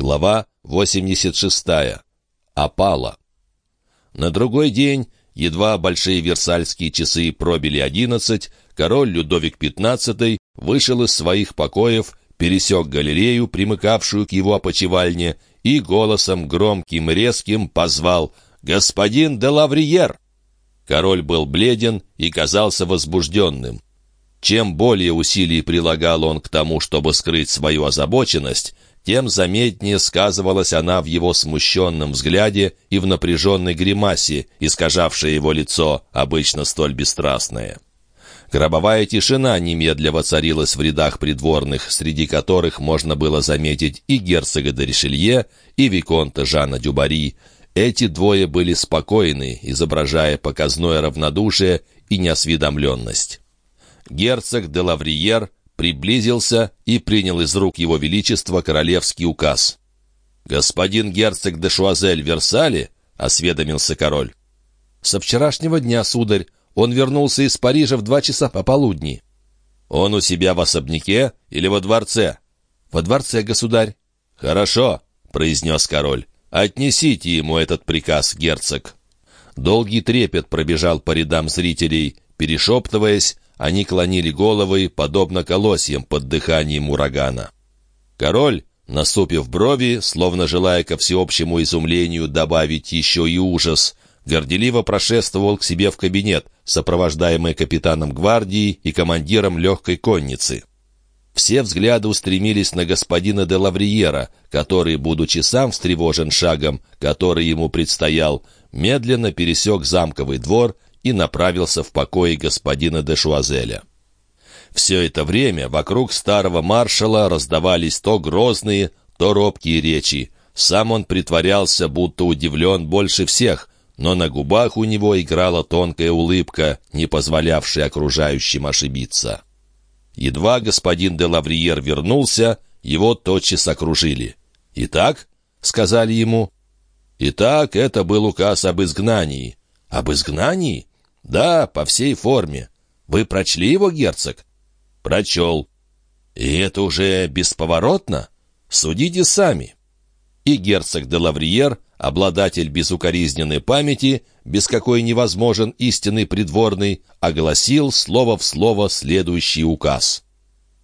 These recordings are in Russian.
Глава 86. Опала. На другой день, едва большие версальские часы пробили одиннадцать, король Людовик XV вышел из своих покоев, пересек галерею, примыкавшую к его опочивальне, и голосом громким резким позвал «Господин де Лавриер!». Король был бледен и казался возбужденным. Чем более усилий прилагал он к тому, чтобы скрыть свою озабоченность, тем заметнее сказывалась она в его смущенном взгляде и в напряженной гримасе, искажавшей его лицо, обычно столь бесстрастное. Гробовая тишина немедля воцарилась в рядах придворных, среди которых можно было заметить и герцога де Ришелье, и виконта Жана Дюбари. Эти двое были спокойны, изображая показное равнодушие и неосведомленность. Герцог де Лавриер приблизился и принял из рук его величества королевский указ. «Господин герцог де Шуазель Версале?» — осведомился король. «Со вчерашнего дня, сударь, он вернулся из Парижа в два часа пополудни». «Он у себя в особняке или во дворце?» «Во дворце, государь». «Хорошо», — произнес король. «Отнесите ему этот приказ, герцог». Долгий трепет пробежал по рядам зрителей. Перешептываясь, они клонили головы, подобно колосьям под дыханием урагана. Король, насупив брови, словно желая ко всеобщему изумлению добавить еще и ужас, горделиво прошествовал к себе в кабинет, сопровождаемый капитаном гвардии и командиром легкой конницы. Все взгляды устремились на господина де Лавриера, который, будучи сам встревожен шагом, который ему предстоял, медленно пересек замковый двор и направился в покои господина де Шуазеля. Все это время вокруг старого маршала раздавались то грозные, то робкие речи. Сам он притворялся, будто удивлен больше всех, но на губах у него играла тонкая улыбка, не позволявшая окружающим ошибиться. Едва господин де Лавриер вернулся, его тотчас окружили. «Итак?» — сказали ему. «Итак, это был указ об изгнании». «Об изгнании? «Да, по всей форме. Вы прочли его, герцог?» «Прочел». «И это уже бесповоротно? Судите сами». И герцог де Лавриер, обладатель безукоризненной памяти, без какой невозможен истинный придворный, огласил слово в слово следующий указ.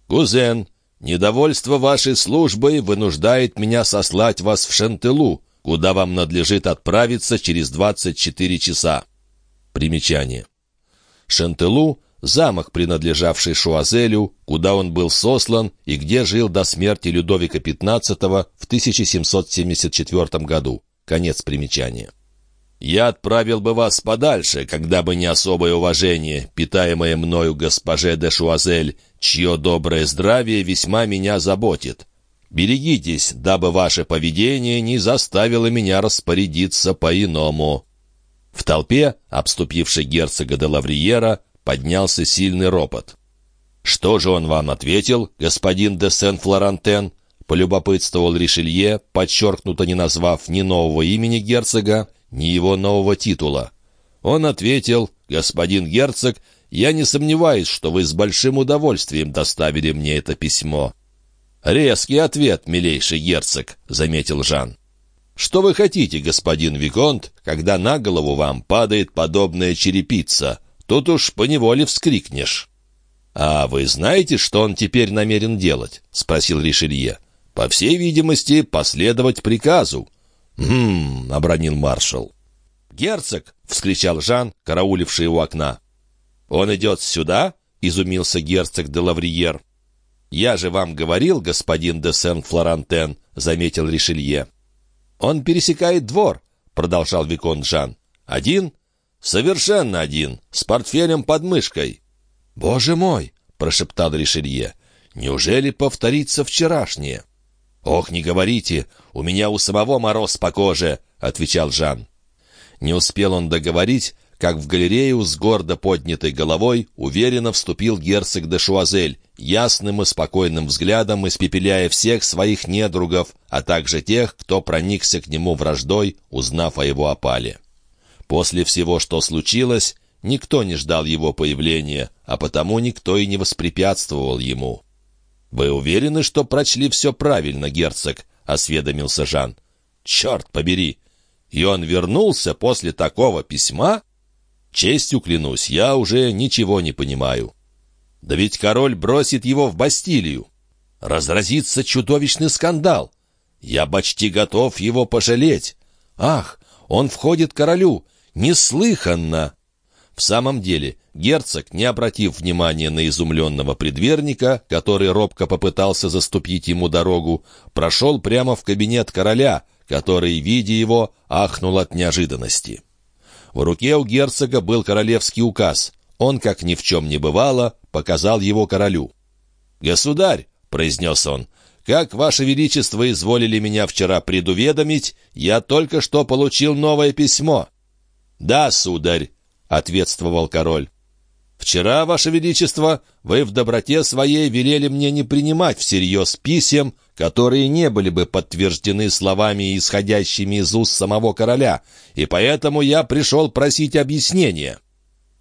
«Кузен, недовольство вашей службой вынуждает меня сослать вас в Шантелу, куда вам надлежит отправиться через 24 часа. Примечание. Шантелу — замок, принадлежавший Шуазелю, куда он был сослан и где жил до смерти Людовика XV в 1774 году. Конец примечания. «Я отправил бы вас подальше, когда бы не особое уважение, питаемое мною госпоже де Шуазель, чье доброе здравие весьма меня заботит. Берегитесь, дабы ваше поведение не заставило меня распорядиться по-иному». В толпе, обступившей герцога де Лавриера, поднялся сильный ропот. «Что же он вам ответил, господин де Сен-Флорантен?» — полюбопытствовал Ришелье, подчеркнуто не назвав ни нового имени герцога, ни его нового титула. Он ответил, «Господин герцог, я не сомневаюсь, что вы с большим удовольствием доставили мне это письмо». «Резкий ответ, милейший герцог», — заметил Жан. «Что вы хотите, господин Виконт, когда на голову вам падает подобная черепица? Тут уж поневоле вскрикнешь». «А вы знаете, что он теперь намерен делать?» — спросил Ришелье. «По всей видимости, последовать приказу». «Хм...» — обронил маршал. «Герцог!» — вскричал Жан, карауливший у окна. «Он идет сюда?» — изумился герцог де Лавриер. «Я же вам говорил, господин де Сен-Флорантен», — заметил Ришелье. «Он пересекает двор», — продолжал Викон Жан. «Один?» «Совершенно один, с портфелем под мышкой». «Боже мой!» — прошептал Ришелье. «Неужели повторится вчерашнее?» «Ох, не говорите, у меня у самого мороз по коже», — отвечал Жан. Не успел он договорить, как в галерею с гордо поднятой головой уверенно вступил герцог де Шуазель, ясным и спокойным взглядом испепеляя всех своих недругов, а также тех, кто проникся к нему враждой, узнав о его опале. После всего, что случилось, никто не ждал его появления, а потому никто и не воспрепятствовал ему. «Вы уверены, что прочли все правильно, герцог?» —— осведомился Жан. «Черт побери! И он вернулся после такого письма?» «Честью клянусь, я уже ничего не понимаю». «Да ведь король бросит его в Бастилию. Разразится чудовищный скандал. Я почти готов его пожалеть. Ах, он входит королю! Неслыханно!» В самом деле, герцог, не обратив внимания на изумленного предверника, который робко попытался заступить ему дорогу, прошел прямо в кабинет короля, который, видя его, ахнул от неожиданности. В руке у герцога был королевский указ. Он, как ни в чем не бывало, показал его королю. «Государь», — произнес он, — «как ваше величество изволили меня вчера предуведомить, я только что получил новое письмо». «Да, сударь», — ответствовал король. «Вчера, Ваше Величество, вы в доброте своей велели мне не принимать всерьез писем, которые не были бы подтверждены словами, исходящими из уст самого короля, и поэтому я пришел просить объяснения».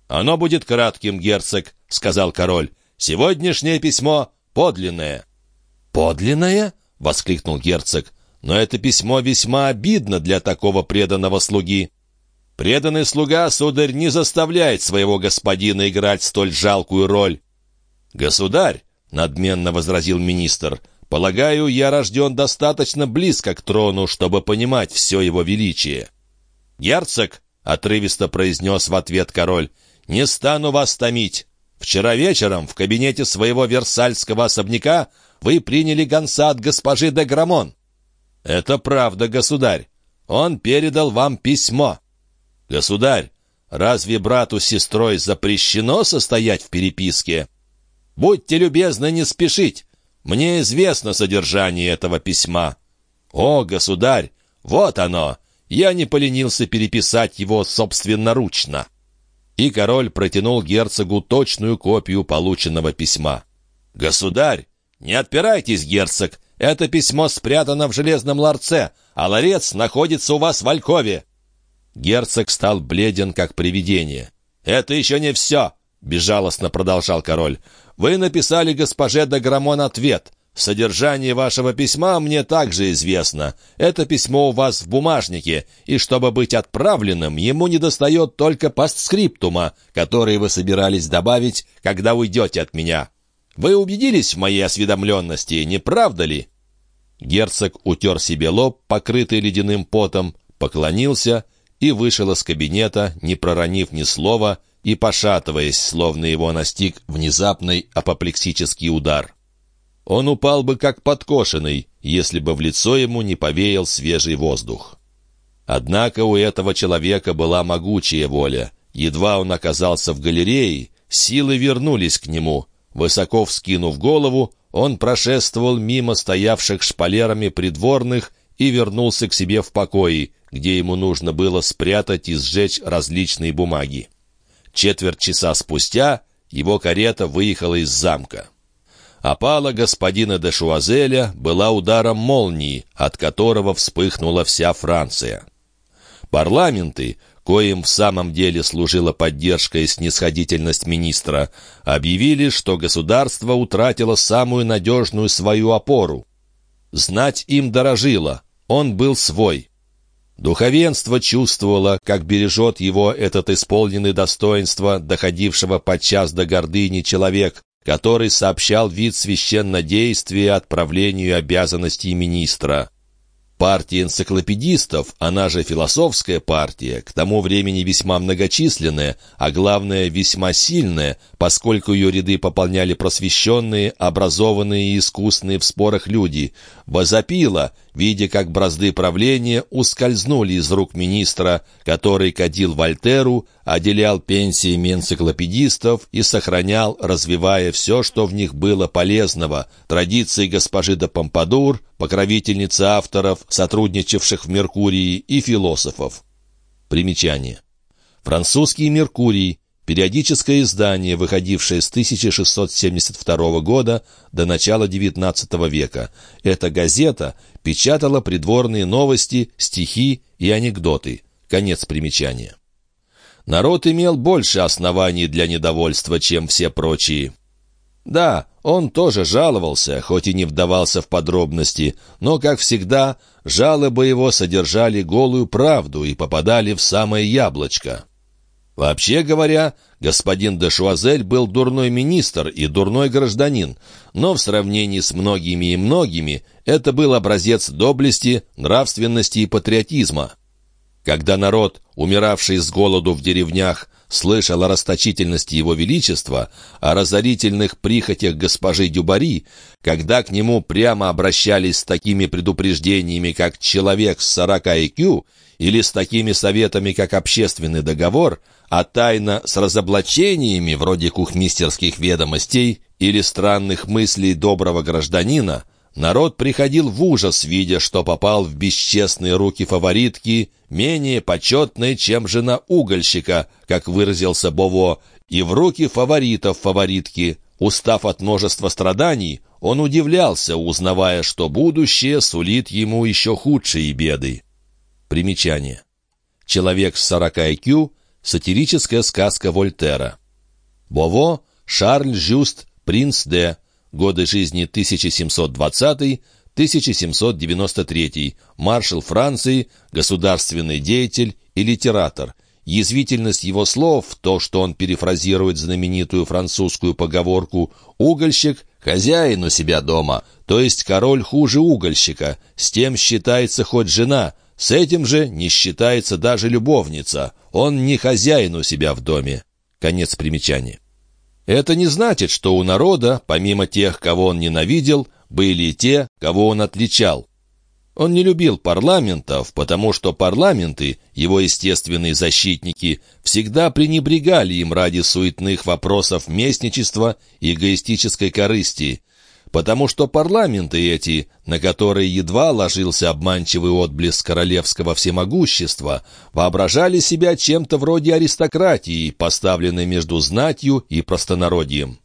«Оно будет кратким, герцог», — сказал король. «Сегодняшнее письмо подлинное». «Подлинное?» — воскликнул герцог. «Но это письмо весьма обидно для такого преданного слуги». Преданный слуга, сударь, не заставляет своего господина играть столь жалкую роль. «Государь», — надменно возразил министр, — «полагаю, я рожден достаточно близко к трону, чтобы понимать все его величие». «Герцог», — отрывисто произнес в ответ король, — «не стану вас томить. Вчера вечером в кабинете своего версальского особняка вы приняли гонца от госпожи де Грамон». «Это правда, государь. Он передал вам письмо». «Государь, разве брату с сестрой запрещено состоять в переписке?» «Будьте любезны не спешить. Мне известно содержание этого письма». «О, государь, вот оно! Я не поленился переписать его собственноручно». И король протянул герцогу точную копию полученного письма. «Государь, не отпирайтесь, герцог, это письмо спрятано в железном ларце, а ларец находится у вас в Алькове. Герцог стал бледен, как привидение. «Это еще не все!» — безжалостно продолжал король. «Вы написали госпоже де Грамон ответ. Содержание вашего письма мне также известно. Это письмо у вас в бумажнике, и чтобы быть отправленным, ему недостает только постскриптума, который вы собирались добавить, когда уйдете от меня. Вы убедились в моей осведомленности, не правда ли?» Герцог утер себе лоб, покрытый ледяным потом, поклонился и вышел из кабинета, не проронив ни слова и пошатываясь, словно его настиг внезапный апоплексический удар. Он упал бы как подкошенный, если бы в лицо ему не повеял свежий воздух. Однако у этого человека была могучая воля. Едва он оказался в галерее, силы вернулись к нему. Высоко вскинув голову, он прошествовал мимо стоявших шпалерами придворных и вернулся к себе в покое, где ему нужно было спрятать и сжечь различные бумаги. Четверть часа спустя его карета выехала из замка. Опала господина де Шуазеля была ударом молнии, от которого вспыхнула вся Франция. Парламенты, коим в самом деле служила поддержка и снисходительность министра, объявили, что государство утратило самую надежную свою опору. Знать им дорожило, он был свой. Духовенство чувствовало, как бережет его этот исполненный достоинства, доходившего подчас до гордыни человек, который сообщал вид священнодействия отправлению обязанностей министра. Партия энциклопедистов, она же философская партия, к тому времени весьма многочисленная, а главное весьма сильная, поскольку ее ряды пополняли просвещенные, образованные и искусные в спорах люди, возопила, видя, как бразды правления ускользнули из рук министра, который кадил Вольтеру, отделял пенсиями энциклопедистов и сохранял, развивая все, что в них было полезного, традиции госпожи де Помпадур, покровительницы авторов, сотрудничавших в «Меркурии» и философов. Примечание. Французский «Меркурий» периодическое издание, выходившее с 1672 года до начала XIX века. Эта газета печатала придворные новости, стихи и анекдоты. Конец примечания. Народ имел больше оснований для недовольства, чем все прочие. Да, Он тоже жаловался, хоть и не вдавался в подробности, но, как всегда, жалобы его содержали голую правду и попадали в самое яблочко. Вообще говоря, господин де Шуазель был дурной министр и дурной гражданин, но в сравнении с многими и многими это был образец доблести, нравственности и патриотизма. Когда народ, умиравший с голоду в деревнях, слышал о расточительности его величества, о разорительных прихотях госпожи Дюбари, когда к нему прямо обращались с такими предупреждениями, как «человек с 40 IQ», или с такими советами, как общественный договор, а тайна с разоблачениями, вроде кухмистерских ведомостей или странных мыслей доброго гражданина, народ приходил в ужас, видя, что попал в бесчестные руки фаворитки, менее почетной, чем жена угольщика, как выразился Бово, и в руки фаворитов фаворитки. Устав от множества страданий, он удивлялся, узнавая, что будущее сулит ему еще худшие беды. Примечание. «Человек с 40 IQ» — сатирическая сказка Вольтера. Бово, Шарль Жюст, принц Д. Годы жизни 1720-1793. Маршал Франции, государственный деятель и литератор. Язвительность его слов, то, что он перефразирует знаменитую французскую поговорку «угольщик — хозяин у себя дома», то есть король хуже угольщика, с тем считается хоть жена — с этим же не считается даже любовница. Он не хозяин у себя в доме. Конец примечания. Это не значит, что у народа, помимо тех, кого он ненавидел, были и те, кого он отличал. Он не любил парламентов, потому что парламенты, его естественные защитники, всегда пренебрегали им ради суетных вопросов местничества и эгоистической корысти – потому что парламенты эти, на которые едва ложился обманчивый отблеск королевского всемогущества, воображали себя чем-то вроде аристократии, поставленной между знатью и простонародьем.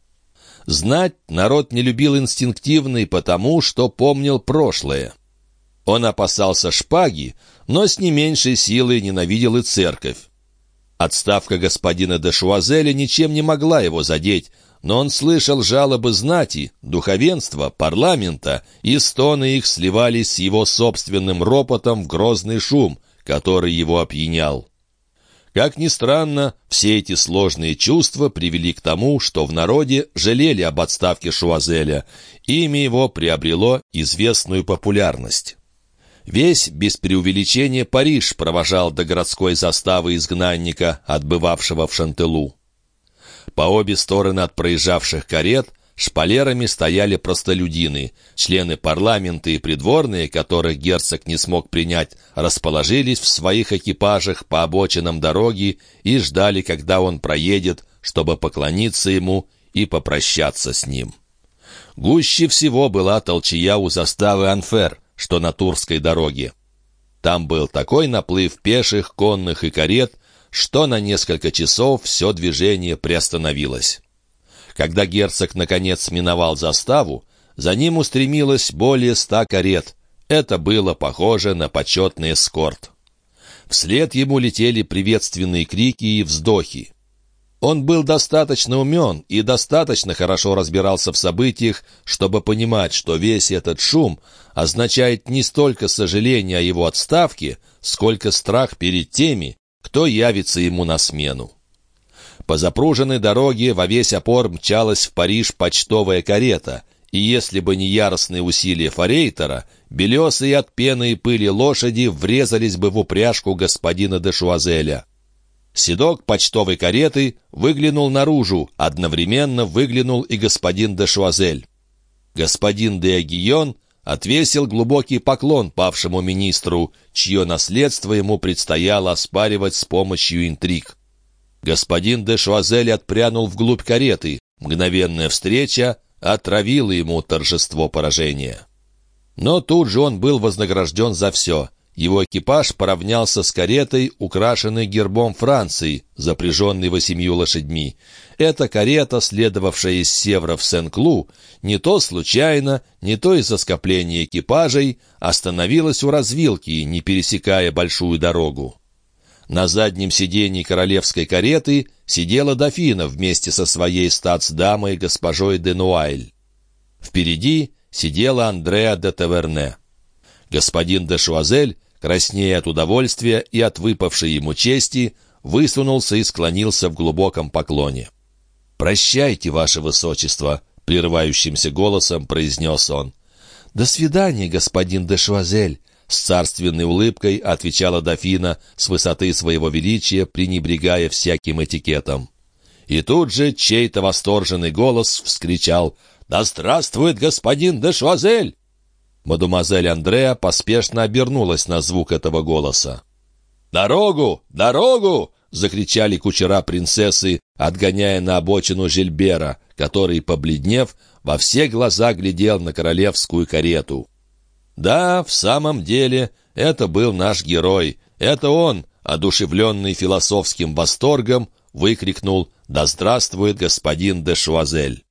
Знать народ не любил инстинктивно потому, что помнил прошлое. Он опасался шпаги, но с не меньшей силой ненавидел и церковь. Отставка господина де Шуазеля ничем не могла его задеть, но он слышал жалобы знати, духовенства, парламента, и стоны их сливались с его собственным ропотом в грозный шум, который его опьянял. Как ни странно, все эти сложные чувства привели к тому, что в народе жалели об отставке Шуазеля. Имя его приобрело известную популярность. Весь, без преувеличения, Париж провожал до городской заставы изгнанника, отбывавшего в Шантелу. По обе стороны от проезжавших карет шпалерами стояли простолюдины. Члены парламента и придворные, которых герцог не смог принять, расположились в своих экипажах по обочинам дороги и ждали, когда он проедет, чтобы поклониться ему и попрощаться с ним. Гуще всего была толчья у заставы Анфер, что на Турской дороге. Там был такой наплыв пеших, конных и карет, что на несколько часов все движение приостановилось. Когда герцог наконец миновал заставу, за ним устремилось более ста карет. Это было похоже на почетный эскорт. Вслед ему летели приветственные крики и вздохи. Он был достаточно умен и достаточно хорошо разбирался в событиях, чтобы понимать, что весь этот шум означает не столько сожаление о его отставке, сколько страх перед теми, кто явится ему на смену. По запруженной дороге во весь опор мчалась в Париж почтовая карета, и если бы не яростные усилия форейтера, белесые от пены и пыли лошади врезались бы в упряжку господина де Шуазеля. Седок почтовой кареты выглянул наружу, одновременно выглянул и господин де Шуазель. Господин де Агион отвесил глубокий поклон павшему министру, чье наследство ему предстояло оспаривать с помощью интриг. Господин де Шуазель отпрянул вглубь кареты. Мгновенная встреча отравила ему торжество поражения. Но тут же он был вознагражден за все — его экипаж поравнялся с каретой, украшенной гербом Франции, запряженной восемью лошадьми. Эта карета, следовавшая из Севра в Сен-Клу, не то случайно, не то из-за скопления экипажей, остановилась у развилки, не пересекая большую дорогу. На заднем сиденье королевской кареты сидела дофина вместе со своей статсдамой госпожой де Нуайль. Впереди сидела Андреа де Таверне. Господин де Шуазель, краснея от удовольствия и от выпавшей ему чести, высунулся и склонился в глубоком поклоне. «Прощайте, ваше высочество», — прерывающимся голосом произнес он. «До свидания, господин де Шуазель», — с царственной улыбкой отвечала дофина с высоты своего величия, пренебрегая всяким этикетом. И тут же чей-то восторженный голос вскричал «Да здравствует господин де Шуазель!» Мадемуазель Андреа поспешно обернулась на звук этого голоса. «Дорогу! Дорогу!» — закричали кучера принцессы, отгоняя на обочину Жильбера, который, побледнев, во все глаза глядел на королевскую карету. Да, в самом деле, это был наш герой. Это он, одушевленный философским восторгом, выкрикнул «Да здравствует господин де Шуазель!»